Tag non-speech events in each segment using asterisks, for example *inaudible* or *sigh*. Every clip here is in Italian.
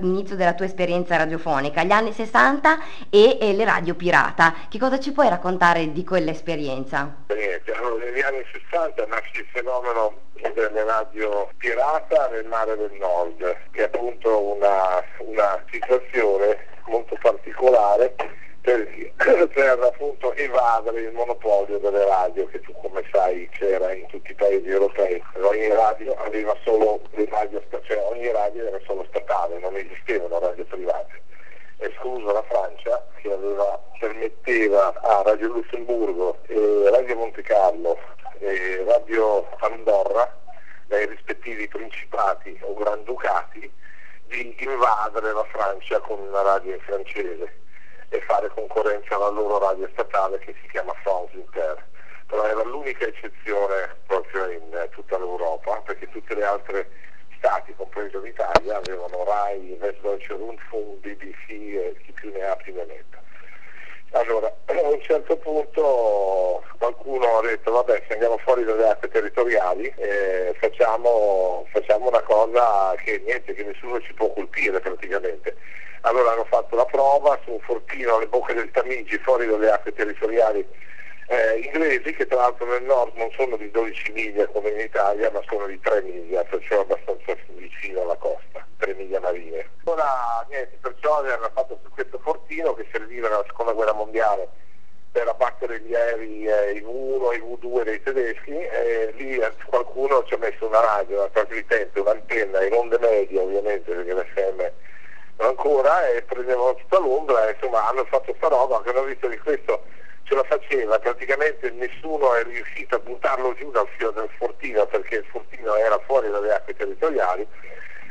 all'inizio della tua esperienza radiofonica, gli anni 60 e, e, le radio pirata. Che cosa ci puoi raccontare di quell'esperienza? Eh, Niente, allora, negli anni 60 nasce il fenomeno delle radio pirata nel mare del nord, che è appunto una, una situazione molto particolare perché *clears throat* per appunto evadere il monopolio delle radio che tu come sai c'era in tutti i paesi europei. Ogni radio aveva solo le radio cioè ogni radio era solo statale non esistevano radio private. Escluso la Francia che aveva, permetteva a Radio Lussemburgo e Radio Monte Carlo e Radio Andorra dai rispettivi principati o granducati di invadere la Francia con una radio in francese e fare concorrenza alla loro radio statale che si chiama France Inter. Però era l'unica eccezione proprio in eh, tutta l'Europa, perché tutte le altre stati, compreso l'Italia, avevano RAI, Westdeutsche Rundfunk, BBC e chi più ne ha più ne metta. Allora, *clears throat* a un certo punto qualcuno ha detto vabbè se andiamo fuori dalle acque territoriali eh, facciamo, facciamo, una cosa che, niente, che nessuno ci può colpire praticamente. Allora hanno fatto la prova su un fortino alle bocche del Tamigi, fuori dalle acque territoriali eh, inglesi, che tra l'altro nel nord non sono di 12 miglia come in Italia, ma sono di 3 miglia, perciò abbastanza vicino alla costa, 3 miglia marine. Allora, niente, perciò hanno fatto questo fortino che serviva nella seconda guerra mondiale per abbattere gli aerei eh, V1 e V2 dei tedeschi e lì eh, qualcuno ci ha messo una radio, una trasmittente, un'antenna in onde medie ovviamente perché l'FM ancora e prendevano tutta l'ombra, insomma hanno fatto sta roba che hanno visto che questo ce la faceva, praticamente nessuno è riuscito a buttarlo giù dal, fio del fortino perché il fortino era fuori dalle acque territoriali,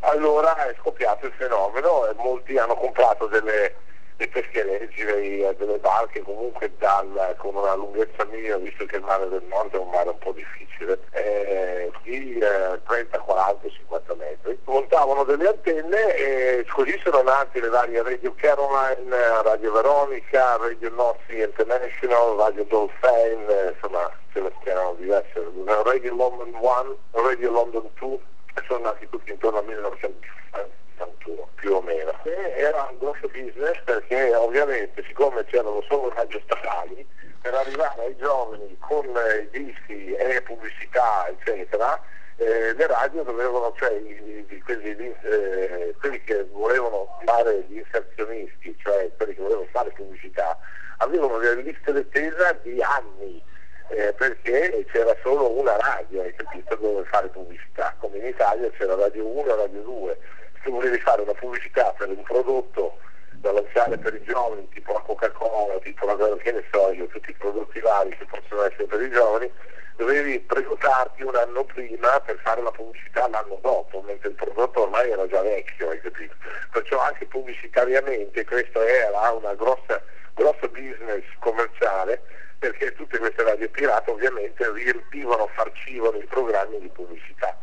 allora è scoppiato il fenomeno e molti hanno comprato delle perché leggere a delle barche comunque dal, con una lunghezza minima, visto che il mare del nord è un mare un po' difficile, eh, di eh, 30, 40, 50 metri, montavano delle antenne e così sono nate le varie Radio Caroline, Radio Veronica, Radio Nostri International, Radio Dolphin, eh, insomma ce ne erano diverse, Radio London 1, Radio London 2, sono nati tutti intorno al 1960. 81 più o meno. E era un grosso business perché ovviamente siccome c'erano solo radio statali, per arrivare ai giovani con i dischi e pubblicità eccetera, eh, le radio dovevano, cioè i, i, quelli, eh, quelli, che volevano fare gli inserzionisti, cioè quelli che volevano fare pubblicità, avevano delle liste d'attesa di anni. Eh, perché c'era solo una radio, hai capito, dove fare pubblicità, come in Italia c'era Radio 1 e Radio 2, se volevi fare una pubblicità per un prodotto da lanciare per i giovani, tipo la Coca-Cola, tipo la che ne so io, tutti i prodotti vari che possono essere per i giovani, dovevi prenotarti un anno prima per fare la pubblicità l'anno dopo, mentre il prodotto ormai era già vecchio, hai capito? Perciò anche pubblicitariamente questo era una grossa, grosso business commerciale perché tutte queste radio pirate ovviamente riempivano, farcivano i programmi di pubblicità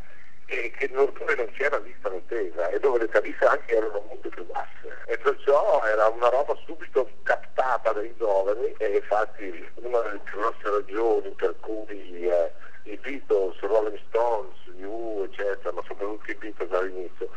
eh, che non c'era lista d'attesa e dove le tariffe anche erano molto più basse. E perciò era una roba subito captata dai giovani e infatti una delle più grosse ragioni per cui eh, i Beatles, Rolling Stones, You, eccetera, ma soprattutto i Beatles all'inizio,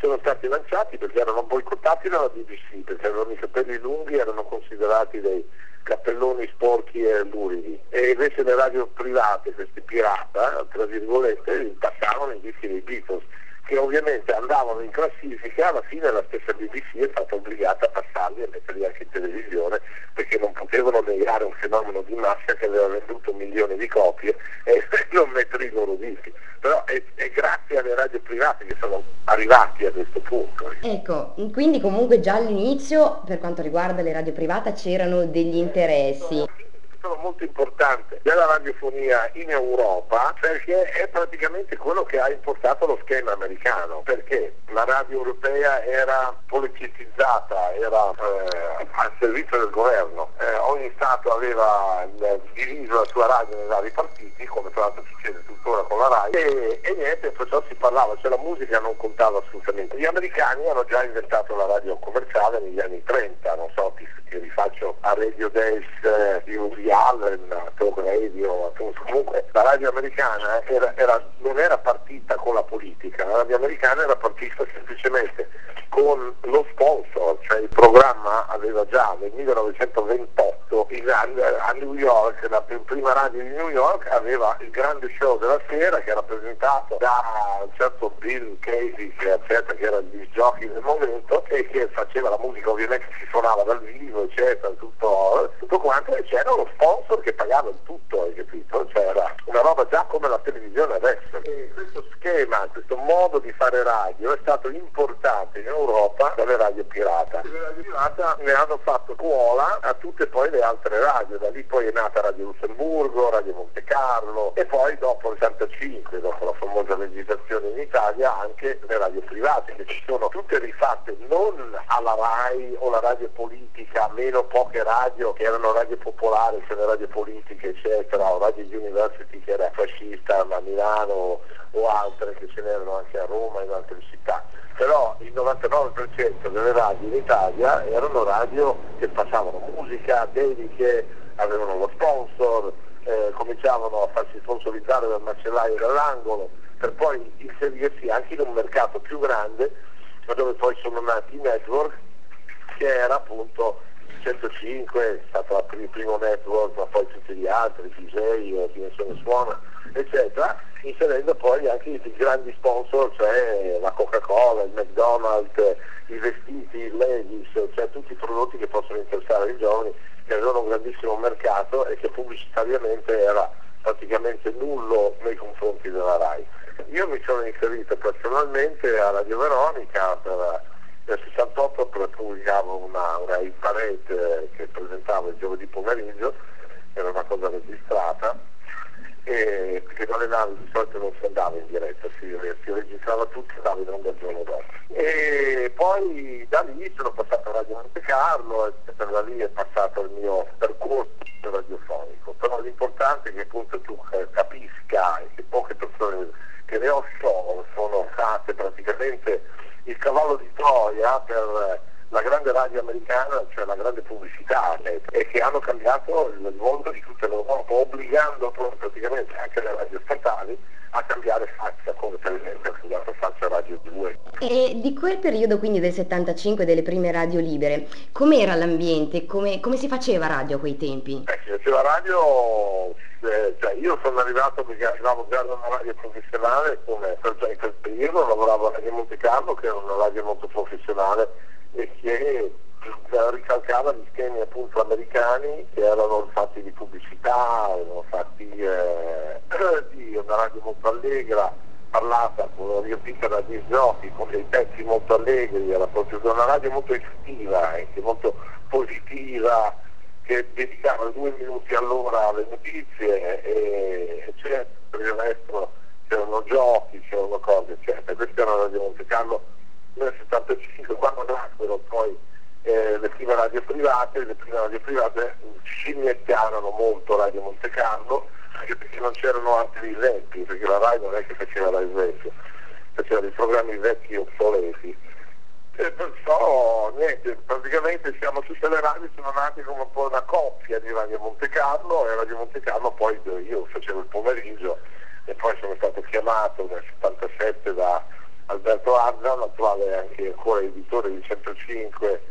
sono stati lanciati perché erano boicottati dalla BBC, perché avevano i capelli lunghi e erano considerati dei cappelloni sporchi e luridi. E invece le radio private, questi pirata, tra virgolette, intaccavano i dischi dei Beatles che ovviamente andavano in classifica alla fine la stessa BBC è stata obbligata a passarli e metterli anche in televisione perché non potevano negare un fenomeno di massa che aveva venduto milioni di copie e *laughs* non mettere i loro dischi. Però è, è grazie alle radio private che sono arrivati a questo punto. Eh. Ecco, quindi comunque già all'inizio per quanto riguarda le radio private c'erano degli interessi titolo molto importante della radiofonia in Europa perché è praticamente quello che ha importato lo schema americano, perché la radio europea era politicizzata, era eh, al servizio del governo, eh, ogni Stato aveva diviso la sua radio nei vari partiti, come tra l'altro succede tuttora con la RAI, e, e niente, perciò si parlava, cioè la musica non contava assolutamente. Gli americani hanno già inventato la radio commerciale negli anni 30, non so, ti, ti rifaccio a Radio Dance eh, di un di Allen Togredio, comunque la radio americana era, era, non era partita con la politica, la radio americana era partita semplicemente con lo sponsor, cioè il programma aveva già nel 1928 esatto, a New York, la prima radio di New York aveva il grande show della sera che era presentato da un certo Bill Casey che, aspetta, che era il giochi del momento e che faceva la musica ovviamente si suonava dal vivo eccetera, tutto, tutto quanto e c'era uno sponsor che pagava il tutto, hai capito? Cioè, c'era una roba già come la televisione adesso. E questo schema, questo modo di fare radio è stato importante in Europa dalle radio pirata. Le radio pirata ne hanno fatto scuola a tutte poi le altre altre radio, da lì poi è nata Radio Lussemburgo, Radio Monte Carlo e poi dopo il 65, dopo la famosa legislazione in Italia, anche le radio private che ci sono tutte rifatte non alla RAI o la radio politica, meno poche radio che erano radio popolari, cioè le radio politiche eccetera, o Radio University che era fascista a Milano o altre che ce n'erano anche a Roma e in altre città però il 99% delle radio in Italia erano radio che passavano musica, dediche, avevano lo sponsor, eh, cominciavano a farsi sponsorizzare dal macellaio dell'angolo, per poi inserirsi anche in un mercato più grande, dove poi sono nati i network, che era appunto 105, è stato il primo network, ma poi tutti gli altri, DJ, Dimensione Suona, eccetera inserendo poi anche i grandi sponsor, cioè la Coca-Cola, il McDonald's, eh, i vestiti, il Levis, cioè tutti i prodotti che possono interessare i giovani, che avevano un grandissimo mercato e che pubblicitariamente era praticamente nullo nei confronti della RAI. Io mi sono inserito personalmente a Radio Veronica per, nel 68 pubblicavo una, una in parete che presentavo il giovedì pomeriggio, era una cosa registrata perché con le navi di solito non si andava in diretta, si, si registrava tutto e andava in onda il giorno dopo. E poi da lì sono passato a Radio Monte Carlo e da lì è passato il mio percorso radiofonico. Però l'importante è che appunto tu eh, capisca che poche persone che ne ho sono, sono state praticamente il cavallo di Troia per la grande radio americana, cioè la grande pubblicità eh, e che hanno cambiato il mondo di tutta l'Europa, obbligando praticamente anche le radio statali a cambiare faccia, come per esempio ha cambiato faccia Radio 2. E di quel periodo quindi del 75 delle prime radio libere, com'era l'ambiente? Come, come si faceva radio a quei tempi? Beh, si faceva radio, eh, cioè io sono arrivato perché arrivavo già da una radio professionale, come per, per, per io non lavoravo a Radio Monte Carlo che era una radio molto professionale e che ricalcava gli schemi appunto americani che erano fatti di pubblicità, erano fatti eh, *clears throat* di una radio molto allegra, parlata, riempita da disgiochi, con dei pezzi molto allegri, era proprio una radio molto estiva, anche molto positiva, che dedicava due minuti all'ora alle notizie e, e per il resto c'erano giochi, c'erano cose, eccetera. Questa era la radio Monte Carlo nel siamo 75 quando nacquero poi eh, le prime radio private, le prime radio private scimmiettiarono molto Radio Monte Carlo, anche perché non c'erano altri esempi, perché la RAI non è che faceva la esempio, faceva dei programmi vecchi e obsoleti. E perciò niente, praticamente siamo tutte le radio sono nate come un po' una coppia di Radio Monte Carlo e Radio Monte Carlo poi io facevo il pomeriggio e poi sono stato chiamato nel 77 da Alberto Argan, attuale anche ancora editore di 105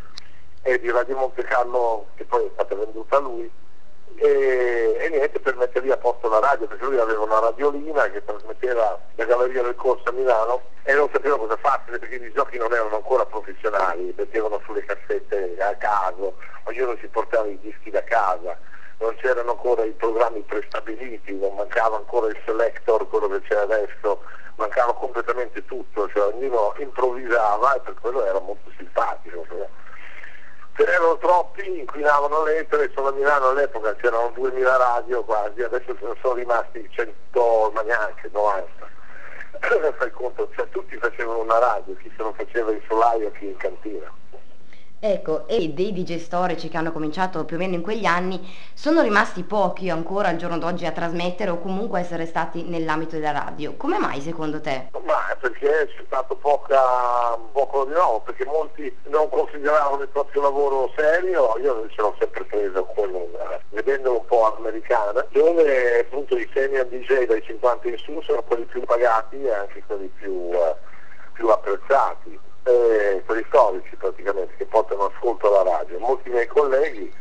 e di Radio Monte Carlo che poi è stata venduta a lui. E, e niente per mettere a posto la radio perché lui aveva una radiolina che trasmetteva la galleria del corso a Milano e non sapeva cosa farsene perché i giochi non erano ancora professionali mettevano sulle cassette a caso ognuno si portava i dischi da casa non c'erano ancora i programmi prestabiliti, non mancava ancora il selector, quello che c'è adesso, mancava completamente tutto, cioè ognuno improvvisava e per quello era molto simpatico. Cioè. Ce n'erano troppi, inquinavano l'etere, solo a Milano all'epoca c'erano 2000 radio quasi, adesso ce ne sono rimasti 100, ma neanche 90. *clears throat* Fai conto, cioè, tutti facevano una radio, chi se lo faceva in solaio, chi in cantina. Ecco, e dei DJ storici che hanno cominciato più o meno in quegli anni sono rimasti pochi ancora al giorno d'oggi a trasmettere o comunque essere stati nell'ambito della radio. Come mai secondo te? Ma perché c'è stato poca, poco di nuovo, perché molti non consideravano il proprio lavoro serio, io ce l'ho sempre preso con quello vedendo un po' americana, dove appunto i senior DJ dai 50 in su sono quelli più pagati e anche quelli più, eh, più apprezzati eh, quelli storici praticamente che portano ascolto alla radio. Molti miei colleghi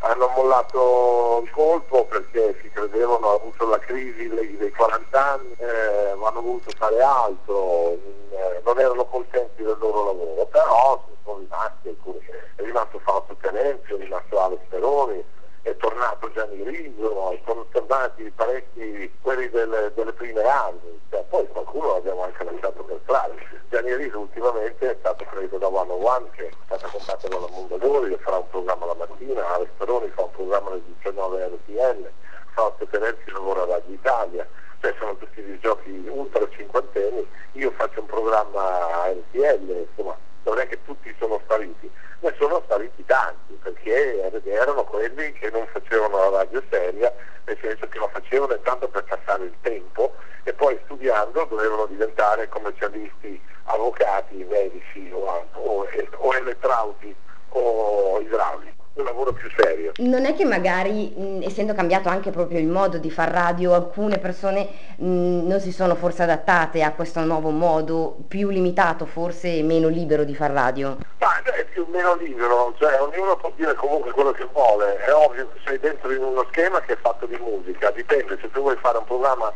hanno mollato il colpo perché si credevano, hanno avuto la crisi dei 40 anni, eh, hanno voluto fare altro, eh, non erano contenti del loro lavoro, però sono rimasti alcuni, è rimasto Fausto Tenente, è rimasto Alex Peroni, è tornato Gianni Riso, sono tornati parecchi quelli delle, delle prime anni, cioè, poi qualcuno l'abbiamo anche lasciato per strada. Gianni Riso ultimamente è stato preso da One on One che è stata comprata dalla Mondadori, che farà un programma la mattina, Alex Peroni fa un programma del 19 RTL, Fausto Terenzi lavora ad Italia, cioè sono tutti dei giochi ultra cinquantenni, io faccio un programma a RTL, insomma non è che tutti sono spariti, ma sono spariti tanti, perché erano quelli che non facevano la radio seria, nel senso che la facevano tanto per passare il tempo e poi studiando dovevano diventare commercialisti, avvocati, medici o, o, o elettrauti o idraulici un lavoro più serio. Non è che magari, mh, essendo cambiato anche proprio il modo di far radio, alcune persone mh, non si sono forse adattate a questo nuovo modo, più limitato forse e meno libero di far radio? Ma è più meno libero, cioè ognuno può dire comunque quello che vuole, è ovvio che sei dentro in uno schema che è fatto di musica, dipende, se tu vuoi fare un programma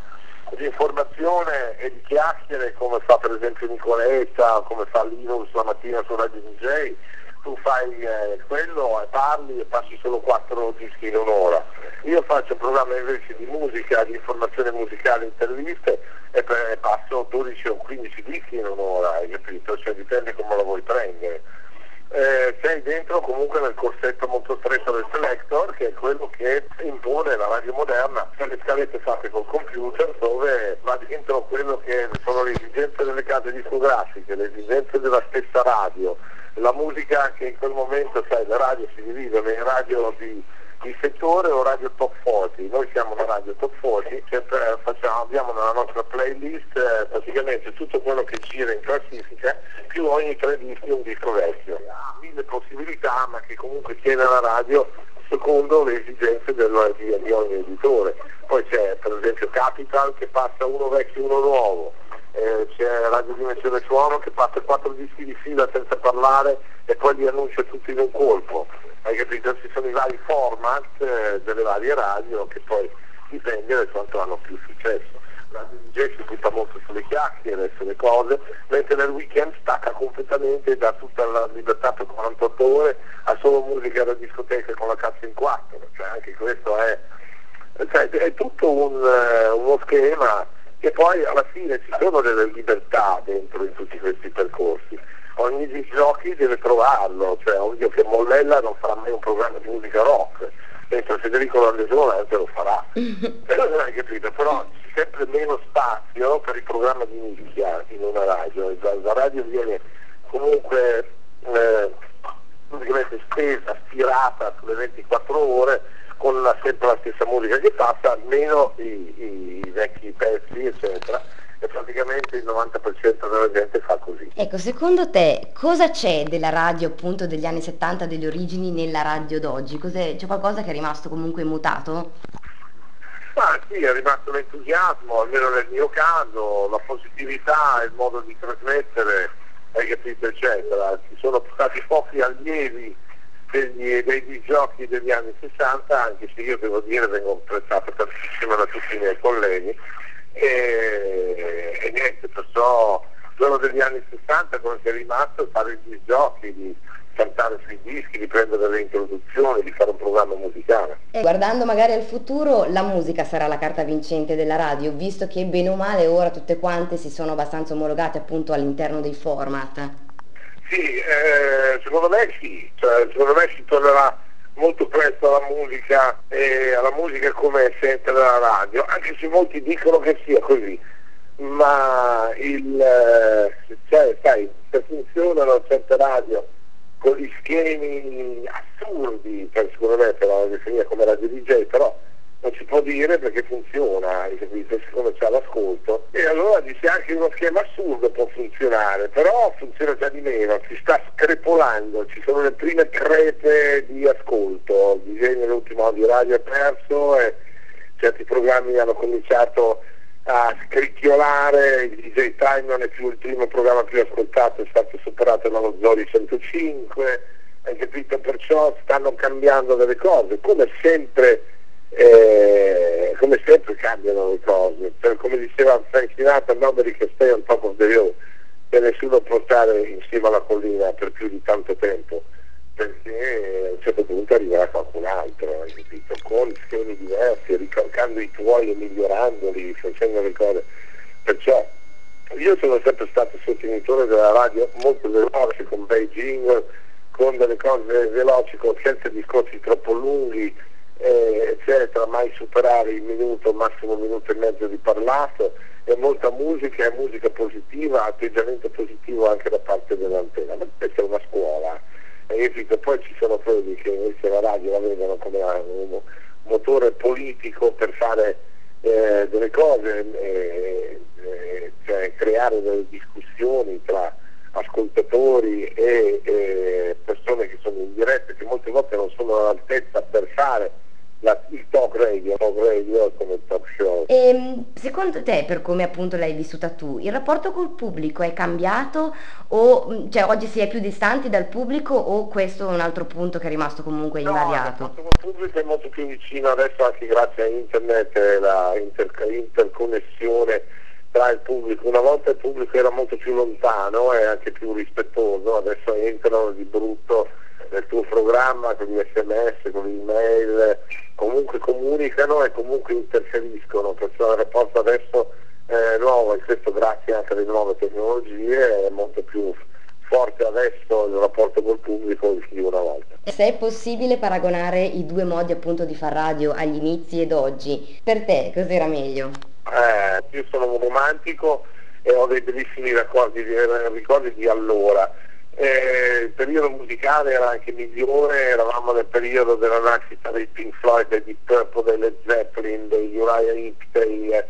di informazione e di chiacchiere come fa per esempio Nicoletta, come fa Linus la mattina su Radio DJ, tu fai eh, quello e parli e passi solo quattro dischi in un'ora. Io faccio un programma invece di musica, di informazione musicale, interviste e, passo 12 o 15 dischi in un'ora, hai capito? Cioè dipende come la vuoi prendere. Eh, sei dentro comunque nel corsetto molto stretto del selector che è quello che impone la radio moderna cioè le scalette fatte col computer dove va dentro quello che sono le esigenze delle case discografiche, le esigenze della stessa radio la musica che in quel momento, sai, le radio si dividono in radio di, di settore o radio top 40, noi siamo una radio top 40, sempre cioè, eh, facciamo, abbiamo nella nostra playlist eh, praticamente tutto quello che gira in classifica, più ogni tre dischi un disco vecchio. Ha mille possibilità ma che comunque tiene la radio secondo le esigenze del, di, di ogni editore. Poi c'è per esempio Capital che passa uno vecchio e uno nuovo eh, c'è Radio Dimensione Suono che parte quattro dischi di fila senza parlare e poi li annuncia tutti in un colpo. Hai capito? Ci sono i vari format eh, delle varie radio che poi dipende da quanto hanno più successo. Radio DJ si butta molto sulle chiacchiere, sulle cose, mentre nel weekend stacca completamente e dà tutta la libertà per 48 ore a solo musica da discoteca con la cassa in quattro. Cioè anche questo è, cioè, è tutto un, eh, uno schema che poi alla fine ci sono delle libertà dentro in tutti questi percorsi. Ogni giochi deve trovarlo, cioè ovvio che Mollella non farà mai un programma di musica rock, mentre Federico Landesolante lo farà. *laughs* Però non capito, però c'è sempre meno spazio per il programma di nicchia in una radio, la, la radio viene comunque eh, praticamente spesa, stirata sulle 24 ore con sempre la stessa musica che passa, almeno i, i vecchi pezzi, eccetera, e praticamente il 90% della gente fa così. Ecco, secondo te cosa c'è della radio appunto degli anni 70, delle origini, nella radio d'oggi? Cos'è, c'è qualcosa che è rimasto comunque mutato? Ma sì, è rimasto l'entusiasmo, almeno nel mio caso, la positività, il modo di trasmettere, hai capito, eccetera. Ci sono stati pochi allievi degli, dei giochi degli anni 60, anche se io devo dire vengo apprezzato tantissimo da tutti i miei colleghi. E, e niente, perciò quello degli anni 60 quello che è rimasto è fare i giochi, di cantare sui dischi, di prendere le introduzioni, di fare un programma musicale. E guardando magari al futuro, la musica sarà la carta vincente della radio, visto che bene o male ora tutte quante si sono abbastanza omologate appunto all'interno dei format. Sì, eh, secondo me sì, cioè, secondo me si tornerà molto presto alla musica, eh, alla musica come sente dalla radio, anche se molti dicono che sia così, ma il, eh, cioè, sai, se funzionano certe radio con gli schemi assurdi, cioè, secondo me se la definire come radio DJ, però non si può dire perché funziona, siccome c'è l'ascolto. E allora dice anche uno schema assurdo può funzionare, però funziona già di meno, si sta screpolando, ci sono le prime crepe di ascolto, il disegno l'ultimo audio radio è perso e certi programmi hanno cominciato a scricchiolare, il DJ Time non è più il primo programma più ascoltato, è stato superato dallo Zori 105, hai capito? Perciò stanno cambiando delle cose, come sempre eh, come sempre cambiano le cose, per, come diceva Frank Sinatra, nobody can stay on top of the hill, e nessuno può stare insieme alla collina per più di tanto tempo, perché a un certo punto arriverà qualcun altro, capito? con schemi diversi, ricalcando i tuoi e migliorandoli, facendo le cose. Perciò io sono sempre stato sostenitore della radio molto veloce, con Beijing con delle cose veloci, con senza discorsi troppo lunghi, eh, eccetera, mai superare il minuto, massimo minuto e mezzo di parlato, è molta musica, è musica positiva, atteggiamento positivo anche da parte dell'antena, ma questa è una scuola. Eh. Poi ci sono quelli che invece la radio la vedono come un motore politico per fare eh, delle cose, eh, eh cioè creare delle discussioni tra ascoltatori e, e persone che sono in diretta che molte volte non sono all'altezza per fare la, il talk radio, talk radio come talk show. E, secondo te, per come appunto l'hai vissuta tu, il rapporto col pubblico è cambiato o mm, cioè, oggi si è più distanti dal pubblico o questo è un altro punto che è rimasto comunque no, invariato? Il rapporto col pubblico è molto più vicino adesso anche grazie a internet, la inter, interconnessione tra il pubblico, una volta il pubblico era molto più lontano e anche più rispettoso, adesso entrano di brutto nel tuo programma con gli sms, con l'email, comunque comunicano e comunque interferiscono, perciò il rapporto adesso è nuovo e questo grazie anche alle nuove tecnologie è molto più forte adesso il rapporto col pubblico di una volta. Se è possibile paragonare i due modi appunto di far radio agli inizi ed oggi, per te cos'era meglio? eh, più sono romantico e ho dei bellissimi ricordi, eh, ricordi di allora. Eh, il periodo musicale era anche migliore, eravamo nel periodo della nascita dei Pink Floyd, dei Deep Purple, delle Zeppelin, dei Uriah Heep, dei, eh,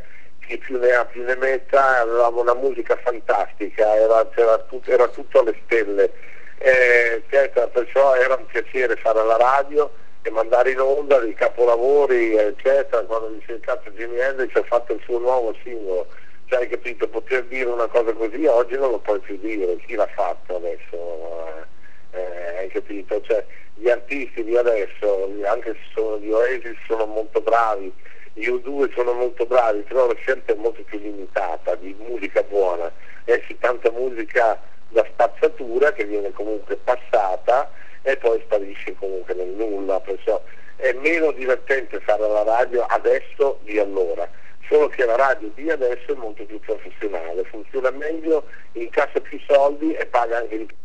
chi più ne ha più ne metta, avevamo una musica fantastica, era, tut, era tutto alle stelle, eh, certo, perciò era un piacere fare la radio e mandare in onda dei capolavori eccetera. Quando dice il cazzo Jimi Hendrix ha fatto il suo nuovo singolo. Cioè hai capito? Poter dire una cosa così oggi non lo puoi più dire. Chi l'ha fatto adesso? Eh, eh hai capito? Cioè, gli artisti di adesso anche se sono di Oasis sono molto bravi. Gli U2 sono molto bravi però la scelta è molto più limitata di musica buona. Esce tanta musica da spazzatura che viene comunque passata e poi sparisce comunque nel nulla, perciò è meno divertente fare la radio adesso di allora, solo che la radio di adesso è molto più professionale, funziona meglio, incassa più soldi e paga anche di più.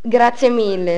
Grazie mille.